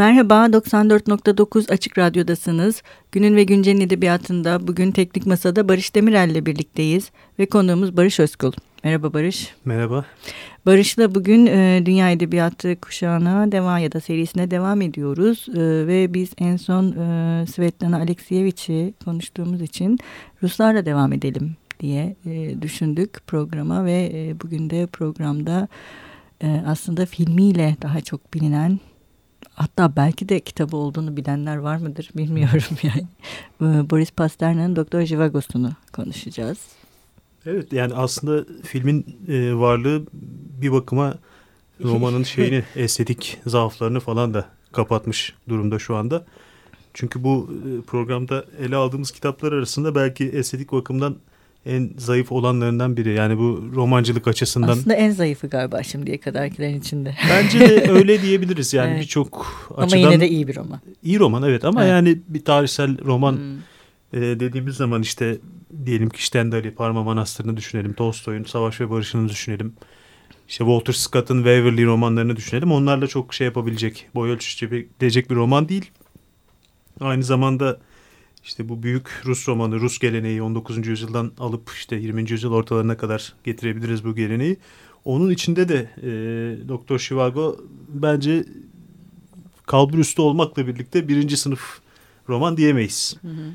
Merhaba, 94.9 Açık Radyo'dasınız. Günün ve Güncel'in edebiyatında bugün Teknik Masa'da Barış Demirel ile birlikteyiz ve konuğumuz Barış Özkul. Merhaba Barış. Merhaba. Barış'la bugün e, Dünya Edebiyatı kuşağına devam ya da serisine devam ediyoruz. E, ve biz en son e, Svetlana Alexiyevich'i konuştuğumuz için Ruslarla devam edelim diye e, düşündük programa ve e, bugün de programda e, aslında filmiyle daha çok bilinen hatta belki de kitabı olduğunu bilenler var mıdır bilmiyorum yani. Ee, Boris Pasternak'ın Doktor Jivagos'unu konuşacağız. Evet yani aslında filmin e, varlığı bir bakıma romanın şeyini estetik zaaflarını falan da kapatmış durumda şu anda. Çünkü bu e, programda ele aldığımız kitaplar arasında belki estetik bakımdan en zayıf olanlarından biri. Yani bu romancılık açısından. Aslında en zayıfı galiba şimdiye kadarkilerin içinde. Bence de öyle diyebiliriz. Yani evet. birçok açıdan. Ama yine de iyi bir roman. İyi roman evet ama evet. yani bir tarihsel roman hmm. e, dediğimiz zaman işte diyelim ki Stendhal'i Parma Manastırı'nı düşünelim. Tolstoy'un Savaş ve Barış'ını düşünelim. İşte Walter Scott'ın Waverly romanlarını düşünelim. Onlarla çok şey yapabilecek, boy ölçüşebilecek bir roman değil. Aynı zamanda işte bu büyük Rus romanı, Rus geleneği 19. yüzyıldan alıp işte 20. yüzyıl ortalarına kadar getirebiliriz bu geleneği. Onun içinde de e, Doktor Shivago bence kalbur üstü olmakla birlikte birinci sınıf roman diyemeyiz. Hı hı.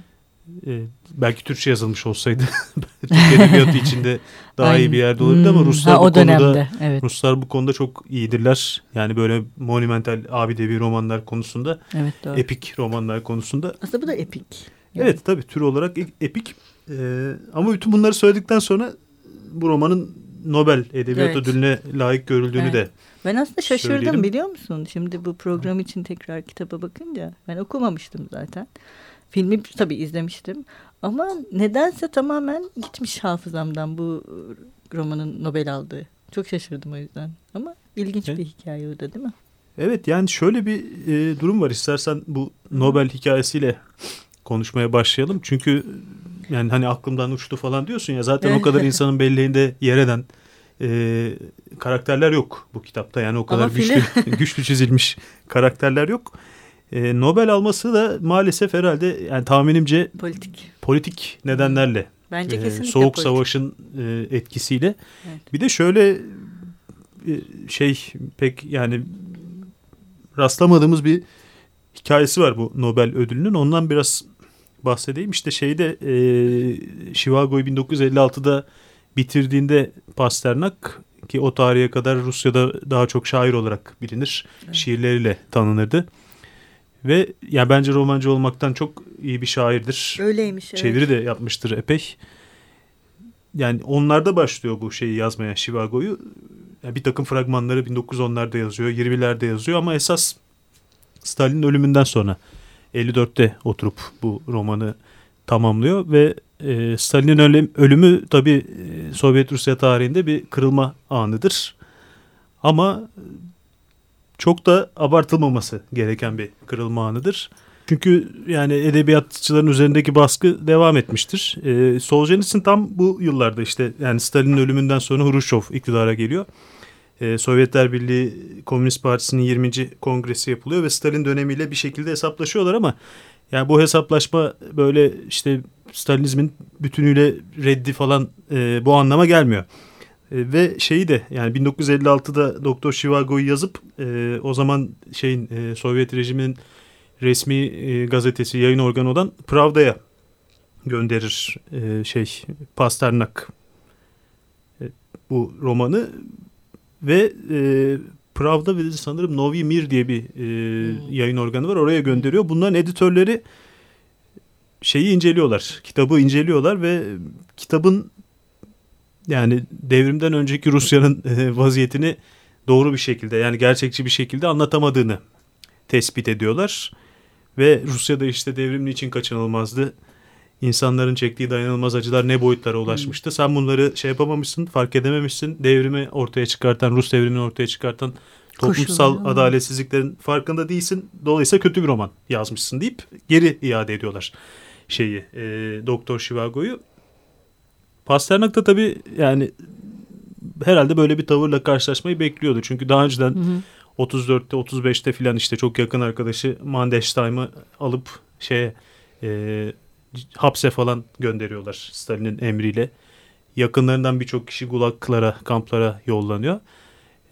E, belki Türkçe yazılmış olsaydı Türk edebiyatı içinde daha Aynen. iyi bir yerde olabilirdi ama hmm. Ruslar ha, bu konuda evet. Ruslar bu konuda çok iyidirler. Yani böyle monumental abidevi romanlar konusunda, evet, doğru. epik romanlar konusunda. Aslında bu da epik. Yani. Evet tabii tür olarak e, epik. Ee, ama bütün bunları söyledikten sonra bu romanın Nobel Edebiyat evet. Ödülüne layık görüldüğünü evet. de Ben aslında şaşırdım söyleyelim. biliyor musun? Şimdi bu program için tekrar kitaba bakınca ben okumamıştım zaten. Filmi tabii izlemiştim ama nedense tamamen gitmiş hafızamdan bu romanın Nobel aldığı. Çok şaşırdım o yüzden. Ama ilginç evet. bir hikaye o da değil mi? Evet yani şöyle bir e, durum var. İstersen bu Nobel hikayesiyle konuşmaya başlayalım. Çünkü yani hani aklımdan uçtu falan diyorsun ya zaten o kadar insanın belleğinde yer eden e, karakterler yok bu kitapta. Yani o kadar güçlü, güçlü çizilmiş karakterler yok. E, Nobel alması da maalesef herhalde yani tahminimce politik politik nedenlerle. Bence e, Soğuk politik. Savaş'ın e, etkisiyle. Evet. Bir de şöyle e, şey pek yani rastlamadığımız bir hikayesi var bu Nobel ödülünün. Ondan biraz bahsedeyim. İşte şeyde e, Chicago'yu 1956'da bitirdiğinde Pasternak ki o tarihe kadar Rusya'da daha çok şair olarak bilinir. Evet. Şiirleriyle tanınırdı. Ve ya bence romancı olmaktan çok iyi bir şairdir. Öyleymiş. Evet. Çeviri de yapmıştır epey. Yani onlarda başlıyor bu şeyi yazmaya Chicago'yu. Yani bir takım fragmanları 1910'larda yazıyor, 20'lerde yazıyor ama esas Stalin'in ölümünden sonra 54'te oturup bu romanı tamamlıyor ve e, Stalin'in ölümü tabi e, Sovyet Rusya tarihinde bir kırılma anıdır. Ama çok da abartılmaması gereken bir kırılma anıdır. Çünkü yani edebiyatçıların üzerindeki baskı devam etmiştir. E, Solzhenitsyn tam bu yıllarda işte yani Stalin'in ölümünden sonra Hruşov iktidara geliyor e, Sovyetler Birliği Komünist Partisi'nin 20. kongresi yapılıyor ve Stalin dönemiyle bir şekilde hesaplaşıyorlar ama yani bu hesaplaşma böyle işte Stalinizmin bütünüyle reddi falan e, bu anlama gelmiyor. E, ve şeyi de yani 1956'da Doktor Shivago'yu yazıp e, o zaman şeyin e, Sovyet rejiminin resmi e, gazetesi yayın organı olan Pravda'ya gönderir e, şey Pasternak e, bu romanı ve e, Pravda ve sanırım Novi Mir diye bir e, hmm. yayın organı var. Oraya gönderiyor. Bunların editörleri şeyi inceliyorlar. Kitabı inceliyorlar ve kitabın yani devrimden önceki Rusya'nın e, vaziyetini doğru bir şekilde yani gerçekçi bir şekilde anlatamadığını tespit ediyorlar. Ve Rusya'da işte devrim için kaçınılmazdı insanların çektiği dayanılmaz acılar ne boyutlara ulaşmıştı. Sen bunları şey yapamamışsın, fark edememişsin. Devrimi ortaya çıkartan, Rus devrimini ortaya çıkartan toplumsal Koşuyor. adaletsizliklerin farkında değilsin. Dolayısıyla kötü bir roman yazmışsın deyip geri iade ediyorlar şeyi e, Doktor Shivago'yu. Pasternak da tabii yani herhalde böyle bir tavırla karşılaşmayı bekliyordu. Çünkü daha önceden hı hı. 34'te 35'te filan işte çok yakın arkadaşı Mandelstam'ı alıp şeye e, hapse falan gönderiyorlar Stalin'in emriyle. Yakınlarından birçok kişi gulaglara, kamplara yollanıyor.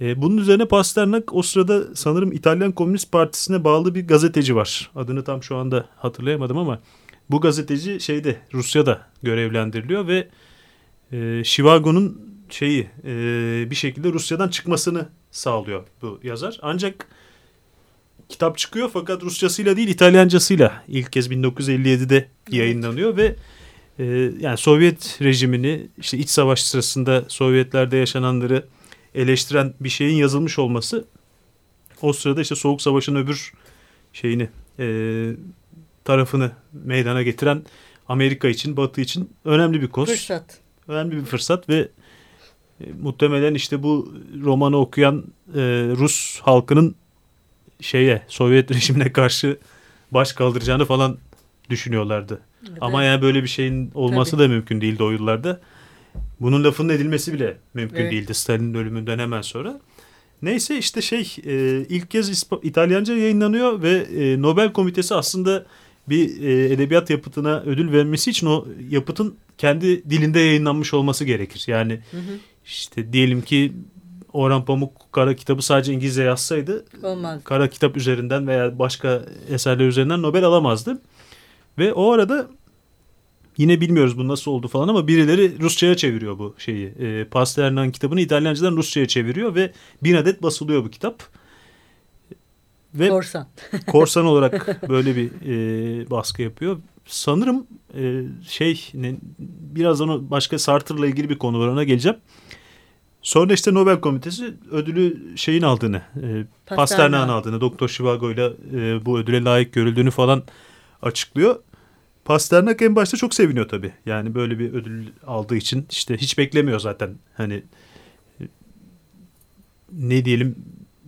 E, bunun üzerine Pasternak o sırada sanırım İtalyan Komünist Partisi'ne bağlı bir gazeteci var. Adını tam şu anda hatırlayamadım ama bu gazeteci şeyde Rusya'da görevlendiriliyor ve e, Chivago'nun şeyi e, bir şekilde Rusya'dan çıkmasını sağlıyor bu yazar. Ancak kitap çıkıyor fakat Rusçasıyla değil İtalyancasıyla ilk kez 1957'de yayınlanıyor ve e, yani Sovyet rejimini işte iç savaş sırasında Sovyetlerde yaşananları eleştiren bir şeyin yazılmış olması o sırada işte Soğuk Savaş'ın öbür şeyini e, tarafını meydana getiren Amerika için, Batı için önemli bir koz. Fırsat. Önemli bir fırsat ve e, muhtemelen işte bu romanı okuyan e, Rus halkının şeye Sovyet rejimine karşı baş kaldıracağını falan düşünüyorlardı. Evet. Ama yani böyle bir şeyin olması Tabii. da mümkün değildi o yıllarda. Bunun lafının edilmesi bile mümkün evet. değildi Stalin'in ölümünden hemen sonra. Neyse işte şey e, ilk kez İsp İtalyanca yayınlanıyor ve e, Nobel Komitesi aslında bir e, edebiyat yapıtına ödül vermesi için o yapıtın kendi dilinde yayınlanmış olması gerekir. Yani hı hı. işte diyelim ki Orhan Pamuk kara kitabı sadece İngilizce yazsaydı Olmaz. kara kitap üzerinden veya başka eserler üzerinden Nobel alamazdı. Ve o arada yine bilmiyoruz bu nasıl oldu falan ama birileri Rusça'ya çeviriyor bu şeyi. E, Pasternak'ın kitabını İtalyancadan Rusça'ya çeviriyor ve bin adet basılıyor bu kitap. Ve korsan. korsan olarak böyle bir e, baskı yapıyor. Sanırım e, şey ne, birazdan o başka Sartre'la ilgili bir konu var ona geleceğim. Sonra işte Nobel Komitesi ödülü şeyin aldığını, e, Pasternak'ın aldığını, Doktor Shivago ile e, bu ödüle layık görüldüğünü falan açıklıyor. Pasternak en başta çok seviniyor tabii. Yani böyle bir ödül aldığı için işte hiç beklemiyor zaten. Hani ne diyelim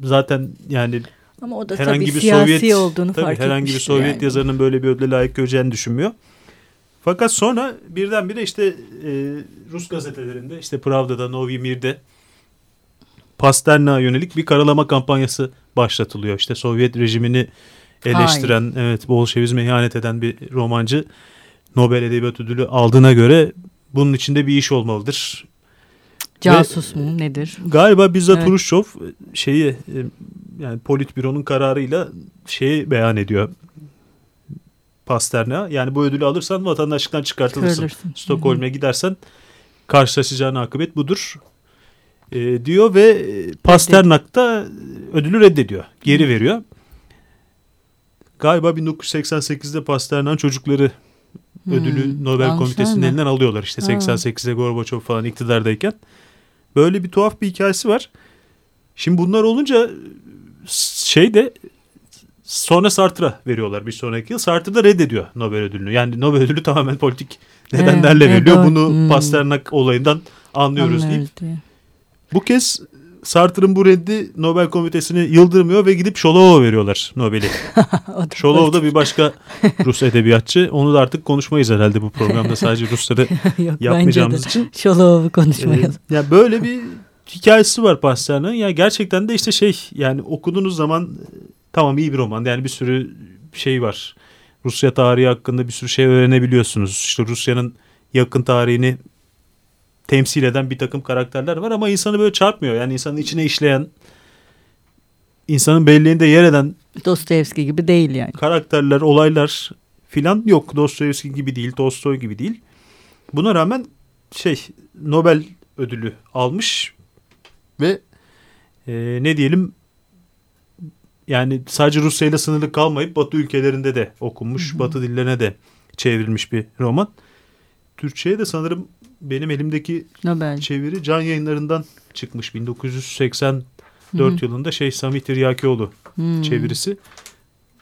zaten yani ama o da herhangi tabii bir siyasi Sovyet, olduğunu tabii, fark herhangi bir Sovyet yani. yazarının böyle bir ödüle layık göreceğini düşünmüyor. Fakat sonra birdenbire işte e, Rus gazetelerinde işte Pravda'da, Novi Mir'de Pasternak'a yönelik bir karalama kampanyası başlatılıyor. İşte Sovyet rejimini eleştiren, Hayır. evet Bolşevizme ihanet eden bir romancı Nobel Edebiyat Ödülü aldığına göre bunun içinde bir iş olmalıdır. Casus Ve, mu nedir? Galiba bizzat evet. Turuşçov şeyi e, yani Politbüro'nun kararıyla şeyi beyan ediyor. Pasterna. Yani bu ödülü alırsan vatandaşlıktan çıkartılırsın. Stockholm'e gidersen karşılaşacağın akıbet budur. E, diyor ve Pasternak da ödülü reddediyor. Geri veriyor. Galiba 1988'de Pasternak'ın çocukları hmm. ödülü Nobel Almışlar Komitesi'nin elinden alıyorlar. İşte 88'de Gorbaçov falan iktidardayken. Böyle bir tuhaf bir hikayesi var. Şimdi bunlar olunca şey de sonra Sartre'a veriyorlar bir sonraki yıl. Sartre da reddediyor Nobel ödülünü. Yani Nobel ödülü tamamen politik nedenlerle evet, veriliyor. Evet, Bunu hmm. Pasternak olayından anlıyoruz deyip. Bu kez Sartre'ın bu reddi Nobel Komitesi'ni yıldırmıyor ve gidip Şolov'a veriyorlar Nobel'i. Şolov da bir başka Rus edebiyatçı. Onu da artık konuşmayız herhalde bu programda sadece Rusları yapmayacağımız için. Şolov'u konuşmayalım. Ee, yani böyle bir hikayesi var Pasternak'ın. Ya gerçekten de işte şey yani okuduğunuz zaman tamam iyi bir roman. Yani bir sürü şey var. Rusya tarihi hakkında bir sürü şey öğrenebiliyorsunuz. İşte Rusya'nın yakın tarihini temsil eden bir takım karakterler var ama insanı böyle çarpmıyor. Yani insanın içine işleyen, insanın belleğinde yer eden Dostoyevski gibi değil yani. Karakterler, olaylar filan yok. Dostoyevski gibi değil, Tolstoy gibi değil. Buna rağmen şey Nobel ödülü almış ve e, ne diyelim yani sadece Rusya ile sınırlı kalmayıp Batı ülkelerinde de okunmuş, hı hı. Batı dillerine de çevrilmiş bir roman. Türkçe'ye de sanırım benim elimdeki Nobel. çeviri Can Yayınları'ndan çıkmış 1984 Hı-hı. yılında şey Sami Tiryakioğlu çevirisi.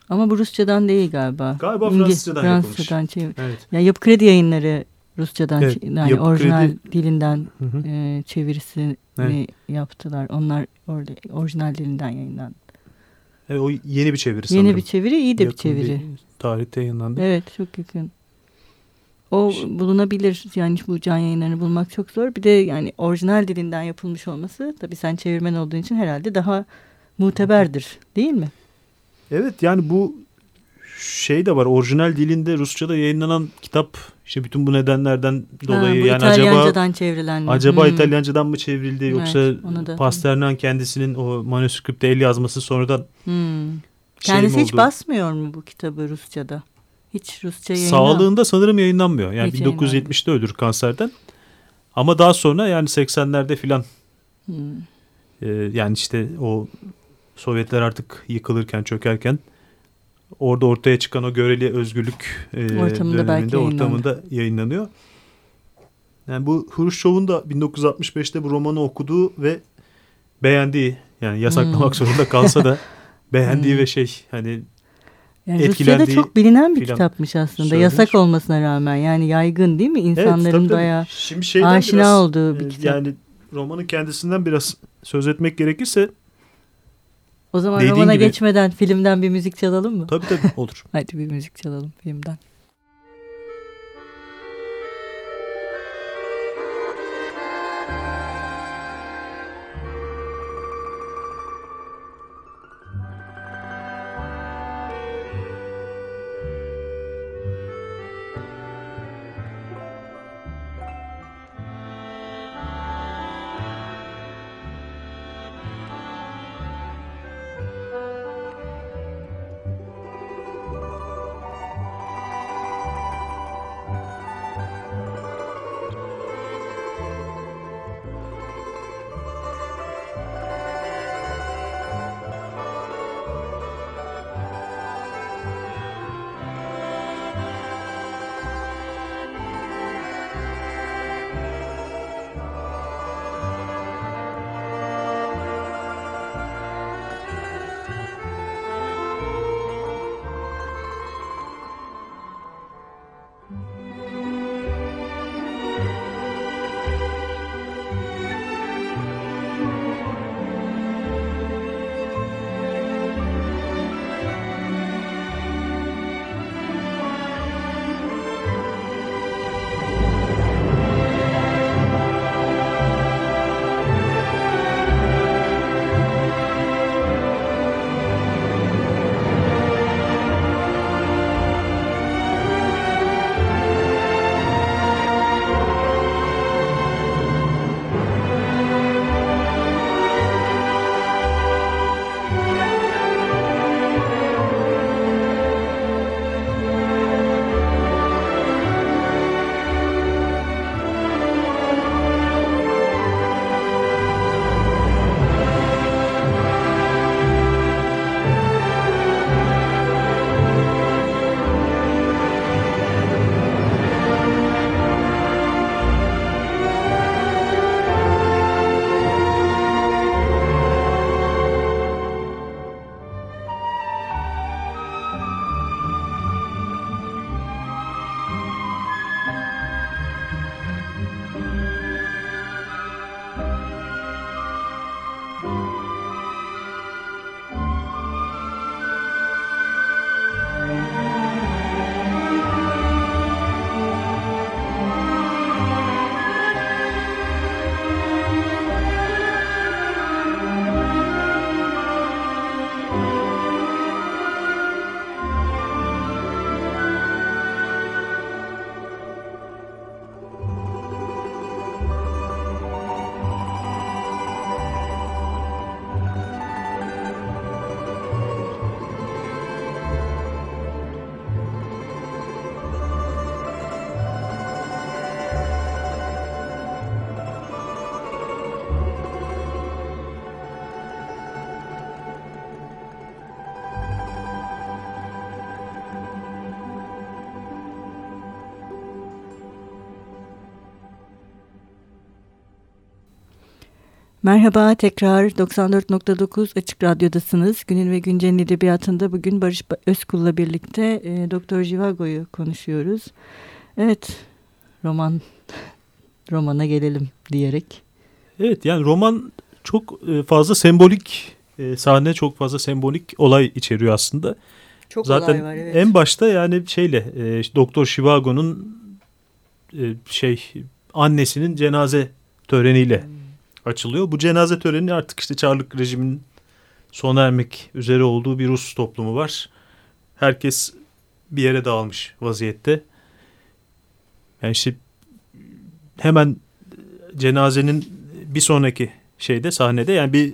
Ama bu Rusçadan değil galiba. Galiba Fransızcadan, Fransızcadan çevir. Evet. Ya Yapı Kredi Yayınları Rusçadan evet, yani orijinal kredi... dilinden e, çevirisini evet. yaptılar. Onlar orada orijinal dilinden yayınlandı. Evet, o yeni bir çeviri sanırım. Yeni bir çeviri, iyi de Yakın bir çeviri. Bir tarihte yayınlandı. Evet, çok yakın. O bulunabilir yani bu can yayınlarını bulmak çok zor. Bir de yani orijinal dilinden yapılmış olması tabii sen çevirmen olduğun için herhalde daha muteberdir değil mi? Evet yani bu şey de var orijinal dilinde Rusça'da yayınlanan kitap işte bütün bu nedenlerden dolayı ha, bu yani İtalyancadan acaba acaba hmm. İtalyancadan mı çevrildi yoksa evet, Pasternak kendisinin o manuskripte el yazması sonradan hmm. şey kendisi hiç basmıyor mu bu kitabı Rusça'da? Hiç Rusça yayınlan. Sağlığında sanırım yayınlanmıyor. Yani Hiç 1970'te ölür kanserden. Ama daha sonra yani 80'lerde filan Hmm. e, yani işte o Sovyetler artık yıkılırken çökerken orada ortaya çıkan o göreli özgürlük e, Ortamında belki döneminde ortamında yayınlanıyor. Yani bu Hruşçov'un da 1965'te bu romanı okuduğu ve beğendiği yani yasaklamak Hmm. zorunda kalsa da beğendiği Hmm. ve şey hani Yani Rusya'da etkilendiği çok bilinen bir kitapmış aslında. söylenir. Yasak olmasına rağmen yani yaygın değil mi? İnsanların Evet, tabii, tabii. bayağı Şimdi aşina biraz, olduğu bir e, kitap. Yani romanın kendisinden biraz söz etmek gerekirse O zaman dediğin romana gibi- geçmeden filmden bir müzik çalalım mı? tabii tabii olur. Hadi bir müzik çalalım filmden. Merhaba tekrar 94.9 Açık Radyo'dasınız. Günün ve Güncel'in edebiyatında bugün Barış Özkul'la birlikte e, Doktor Jivago'yu konuşuyoruz. Evet roman romana gelelim diyerek. Evet yani roman çok e, fazla sembolik e, sahne çok fazla sembolik olay içeriyor aslında. Çok Zaten olay var evet. en başta yani şeyle e, Doktor Shivago'nun e, şey annesinin cenaze töreniyle Hmm. Açılıyor. Bu cenaze töreni artık işte Çarlık rejiminin sona ermek üzere olduğu bir Rus toplumu var. Herkes bir yere dağılmış vaziyette. Yani işte hemen cenazenin bir sonraki şeyde sahnede yani bir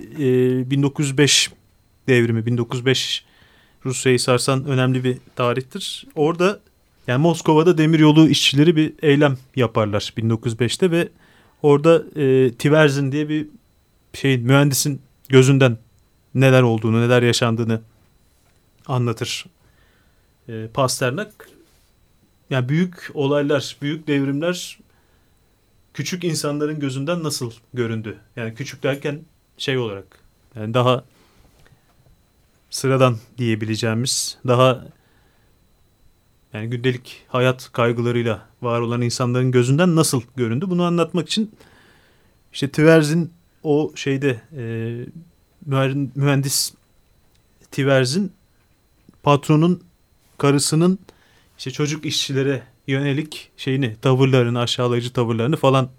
e, 1905 devrimi 1905 Rusya'yı sarsan önemli bir tarihtir. Orada yani Moskova'da demiryolu işçileri bir eylem yaparlar 1905'te ve orada e, Tiverzin diye bir şey mühendisin gözünden neler olduğunu, neler yaşandığını anlatır e, Pasternak. Yani büyük olaylar, büyük devrimler küçük insanların gözünden nasıl göründü? Yani küçük derken şey olarak yani daha sıradan diyebileceğimiz daha yani gündelik hayat kaygılarıyla var olan insanların gözünden nasıl göründü? Bunu anlatmak için işte Tverz'in o şeyde e, mühendis Tverz'in patronun karısının işte çocuk işçilere yönelik şeyini tavırlarını aşağılayıcı tavırlarını falan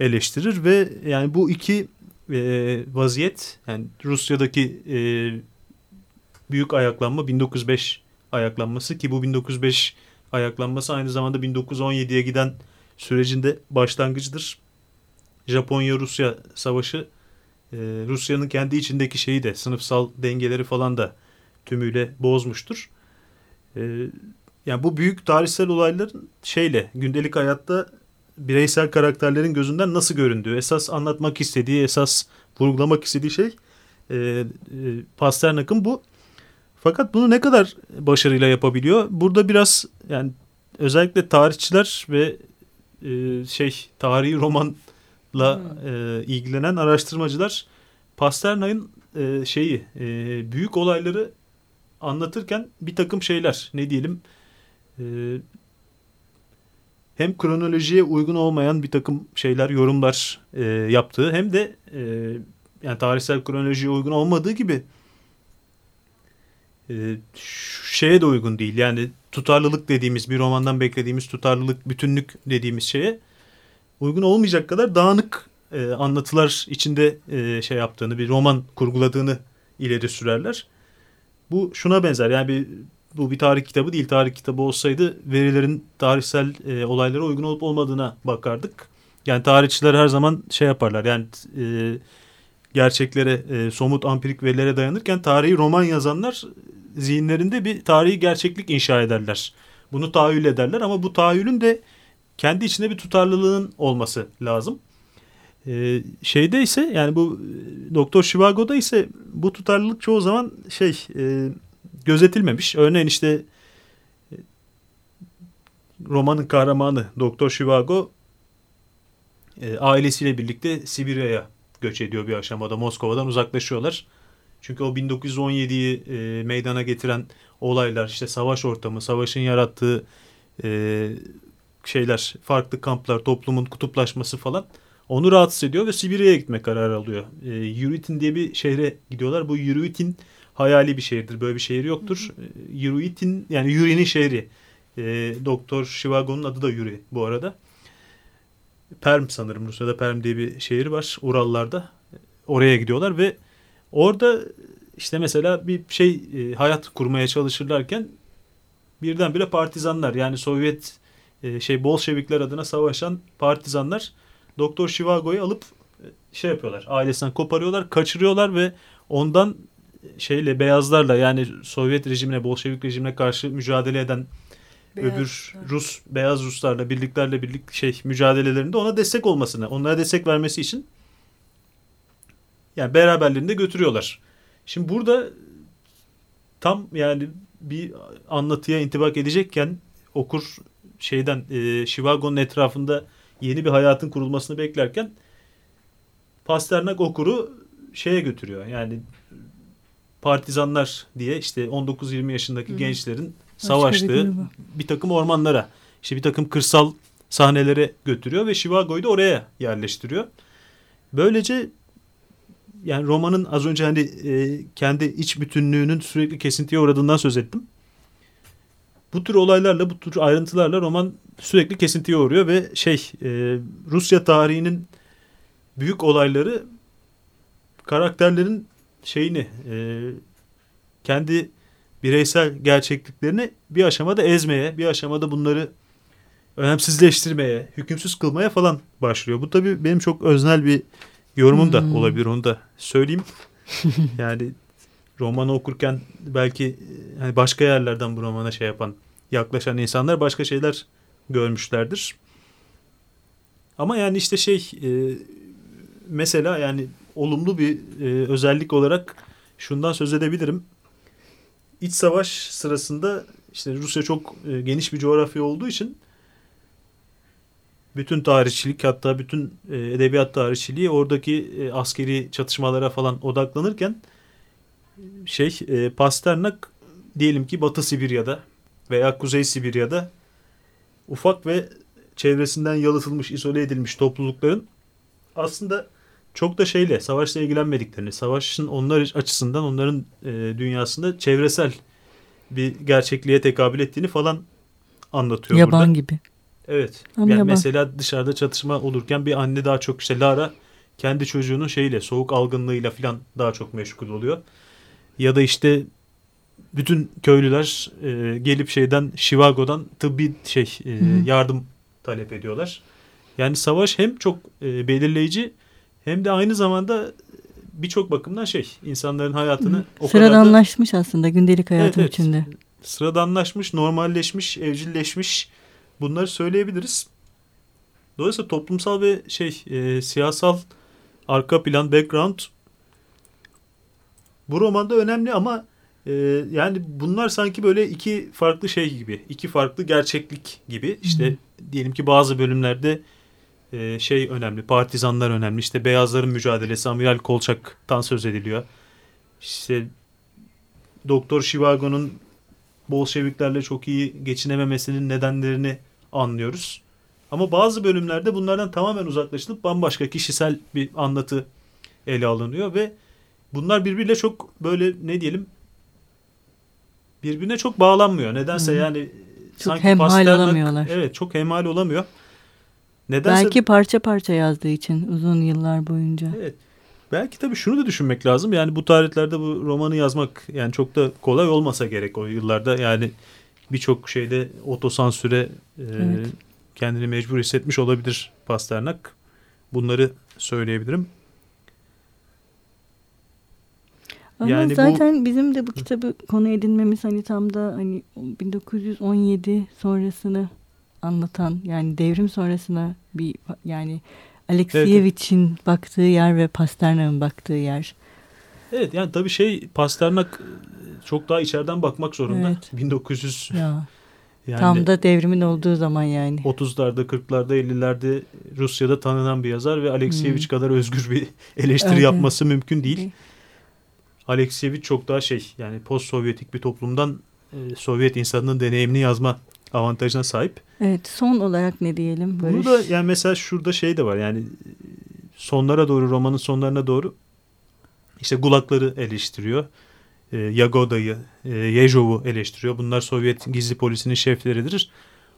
eleştirir ve yani bu iki e, vaziyet yani Rusya'daki e, büyük ayaklanma 1905 ayaklanması ki bu 1905 ayaklanması aynı zamanda 1917'ye giden sürecinde başlangıcıdır. Japonya-Rusya savaşı e, Rusya'nın kendi içindeki şeyi de sınıfsal dengeleri falan da tümüyle bozmuştur. E, yani bu büyük tarihsel olayların şeyle gündelik hayatta bireysel karakterlerin gözünden nasıl göründüğü, esas anlatmak istediği, esas vurgulamak istediği şey e, e, Pasternak'ın bu. Fakat bunu ne kadar başarıyla yapabiliyor? Burada biraz yani özellikle tarihçiler ve e, şey tarihi romanla hmm. e, ilgilenen araştırmacılar Pasternak'ın e, şeyi e, büyük olayları anlatırken bir takım şeyler ne diyelim e, hem kronolojiye uygun olmayan bir takım şeyler yorumlar e, yaptığı hem de e, yani tarihsel kronolojiye uygun olmadığı gibi e, şeye de uygun değil. Yani tutarlılık dediğimiz bir romandan beklediğimiz tutarlılık, bütünlük dediğimiz şeye uygun olmayacak kadar dağınık e, anlatılar içinde e, şey yaptığını, bir roman kurguladığını ileri sürerler. Bu şuna benzer. Yani bir bu bir tarih kitabı değil. Tarih kitabı olsaydı verilerin tarihsel e, olaylara uygun olup olmadığına bakardık. Yani tarihçiler her zaman şey yaparlar. Yani e, gerçeklere, e, somut ampirik verilere dayanırken tarihi roman yazanlar zihinlerinde bir tarihi gerçeklik inşa ederler. Bunu tahayyül ederler ama bu tahayyülün de kendi içinde bir tutarlılığın olması lazım. Ee, şeyde ise yani bu e, Doktor Chivago'da ise bu tutarlılık çoğu zaman şey e, gözetilmemiş. Örneğin işte e, romanın kahramanı Doktor Chivago e, ailesiyle birlikte Sibirya'ya göç ediyor bir aşamada. Moskova'dan uzaklaşıyorlar. Çünkü o 1917'yi e, meydana getiren olaylar işte savaş ortamı, savaşın yarattığı e, şeyler, farklı kamplar, toplumun kutuplaşması falan onu rahatsız ediyor ve Sibirya'ya gitme kararı alıyor. E, Yuritin diye bir şehre gidiyorlar. Bu Yuritin hayali bir şehirdir. Böyle bir şehir yoktur. E, Yuritin yani Yuri'nin şehri. E, Doktor Shivago'nun adı da Yuri bu arada. Perm sanırım Rusya'da Perm diye bir şehir var Urallarda. Oraya gidiyorlar ve Orada işte mesela bir şey e, hayat kurmaya çalışırlarken birdenbire partizanlar yani Sovyet e, şey Bolşevikler adına savaşan partizanlar Doktor Shivago'yu alıp e, şey yapıyorlar. Ailesinden koparıyorlar, kaçırıyorlar ve ondan şeyle beyazlarla yani Sovyet rejimine, Bolşevik rejimine karşı mücadele eden beyaz, öbür Rus beyaz Ruslarla birliklerle birlik şey mücadelelerinde ona destek olmasını, onlara destek vermesi için yani beraberliğinde götürüyorlar. Şimdi burada tam yani bir anlatıya intibak edecekken okur şeyden e, Chicago'nun etrafında yeni bir hayatın kurulmasını beklerken Pasternak okuru şeye götürüyor. Yani partizanlar diye işte 19-20 yaşındaki Hı. gençlerin savaştığı bir takım ormanlara, işte bir takım kırsal sahnelere götürüyor ve Chicago'yu da oraya yerleştiriyor. Böylece yani romanın az önce hani e, kendi iç bütünlüğünün sürekli kesintiye uğradığından söz ettim. Bu tür olaylarla, bu tür ayrıntılarla roman sürekli kesintiye uğruyor ve şey e, Rusya tarihinin büyük olayları karakterlerin şeyini e, kendi bireysel gerçekliklerini bir aşamada ezmeye, bir aşamada bunları önemsizleştirmeye, hükümsüz kılmaya falan başlıyor. Bu tabii benim çok öznel bir yorumum da hmm. olabilir onu da söyleyeyim. yani romanı okurken belki yani başka yerlerden bu romana şey yapan, yaklaşan insanlar başka şeyler görmüşlerdir. Ama yani işte şey e, mesela yani olumlu bir e, özellik olarak şundan söz edebilirim. İç savaş sırasında işte Rusya çok e, geniş bir coğrafya olduğu için bütün tarihçilik hatta bütün e, edebiyat tarihçiliği oradaki e, askeri çatışmalara falan odaklanırken şey e, Pasternak diyelim ki Batı Sibirya'da veya Kuzey Sibirya'da ufak ve çevresinden yalıtılmış, izole edilmiş toplulukların aslında çok da şeyle, savaşla ilgilenmediklerini, savaşın onlar açısından onların e, dünyasında çevresel bir gerçekliğe tekabül ettiğini falan anlatıyor yaban burada. gibi. Evet. Ama yani yaban. mesela dışarıda çatışma olurken bir anne daha çok işte Lara kendi çocuğunun şeyle soğuk algınlığıyla falan daha çok meşgul oluyor. Ya da işte bütün köylüler e, gelip şeyden Chicago'dan tıbbi şey e, yardım talep ediyorlar. Yani savaş hem çok e, belirleyici hem de aynı zamanda birçok bakımdan şey insanların hayatını Hı. o Sıradanlaşmış kadar da, aslında gündelik hayatın evet, içinde. Evet, sıradanlaşmış, normalleşmiş, evcilleşmiş bunları söyleyebiliriz. Dolayısıyla toplumsal ve şey e, siyasal arka plan, background bu romanda önemli ama e, yani bunlar sanki böyle iki farklı şey gibi, iki farklı gerçeklik gibi. İşte hmm. diyelim ki bazı bölümlerde e, şey önemli, partizanlar önemli. İşte beyazların mücadelesi, Amiral Kolçak'tan söz ediliyor. İşte Doktor Şivago'nun Bolşeviklerle çok iyi geçinememesinin nedenlerini anlıyoruz. Ama bazı bölümlerde bunlardan tamamen uzaklaşılıp bambaşka kişisel bir anlatı ele alınıyor ve bunlar birbiriyle çok böyle ne diyelim birbirine çok bağlanmıyor. Nedense hmm. yani çok sanki hemhal olamıyorlar. Evet çok hemhal olamıyor. Nedense, Belki parça parça yazdığı için uzun yıllar boyunca. Evet. Belki tabii şunu da düşünmek lazım. Yani bu tarihlerde bu romanı yazmak yani çok da kolay olmasa gerek o yıllarda. Yani birçok şeyde otosansüre e, evet. kendini mecbur hissetmiş olabilir Pasternak. Bunları söyleyebilirim. Ama yani zaten bu, bizim de bu kitabı konu edinmemiz hani tam da hani 1917 sonrasını anlatan yani devrim sonrasına bir yani Alexievich'in evet. baktığı yer ve Pasternak'ın baktığı yer. Evet yani tabii şey Pasternak çok daha içeriden bakmak zorunda. Evet. 1900 ya. Yani Tam da devrimin olduğu zaman yani. 30'larda, 40'larda, 50'lerde Rusya'da tanınan bir yazar ve Alexievich hmm. kadar özgür bir eleştiri evet. yapması mümkün değil. Alexievich çok daha şey yani post Sovyetik bir toplumdan e, Sovyet insanının deneyimini yazma avantajına sahip. Evet son olarak ne diyelim Barış? Bunu da yani mesela şurada şey de var yani sonlara doğru romanın sonlarına doğru işte Gulakları eleştiriyor. E, Yagoda'yı, e, Yejov'u eleştiriyor. Bunlar Sovyet gizli polisinin şefleridir.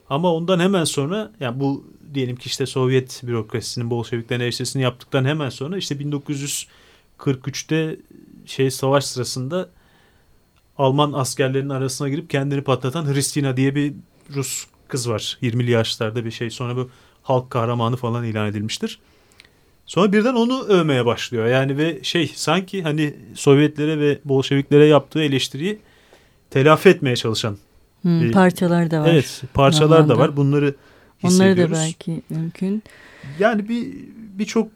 Ama ondan hemen sonra yani bu diyelim ki işte Sovyet bürokrasisinin Bolşeviklerin eleştirisini yaptıktan hemen sonra işte 1943'te şey savaş sırasında Alman askerlerinin arasına girip kendini patlatan Hristina diye bir Rus kız var. 20'li yaşlarda bir şey. Sonra bu halk kahramanı falan ilan edilmiştir. Sonra birden onu övmeye başlıyor. Yani ve şey sanki hani Sovyetlere ve Bolşeviklere yaptığı eleştiriyi telafi etmeye çalışan hmm, bir, parçalar da var. Evet, parçalar Zamanda. da var. Bunları hissediyoruz. Onları da belki mümkün. Yani bir birçok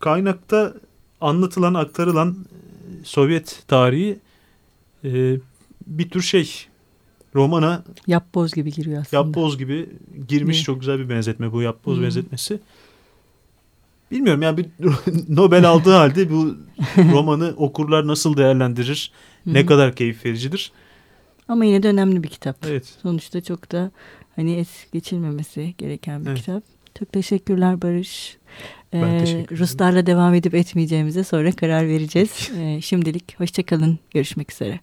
kaynakta anlatılan, aktarılan e, Sovyet tarihi e, bir tür şey romana yapboz gibi giriyor aslında. Yapboz gibi girmiş ne? çok güzel bir benzetme bu yapboz hmm. benzetmesi. Bilmiyorum yani bir Nobel aldığı halde bu romanı okurlar nasıl değerlendirir? Hmm. Ne kadar keyif vericidir? Ama yine de önemli bir kitap. Evet. Sonuçta çok da hani es geçilmemesi gereken bir evet. kitap. Çok teşekkürler Barış. Ben ee, Ruslarla devam edip etmeyeceğimize sonra karar vereceğiz. ee, şimdilik hoşçakalın. Görüşmek üzere.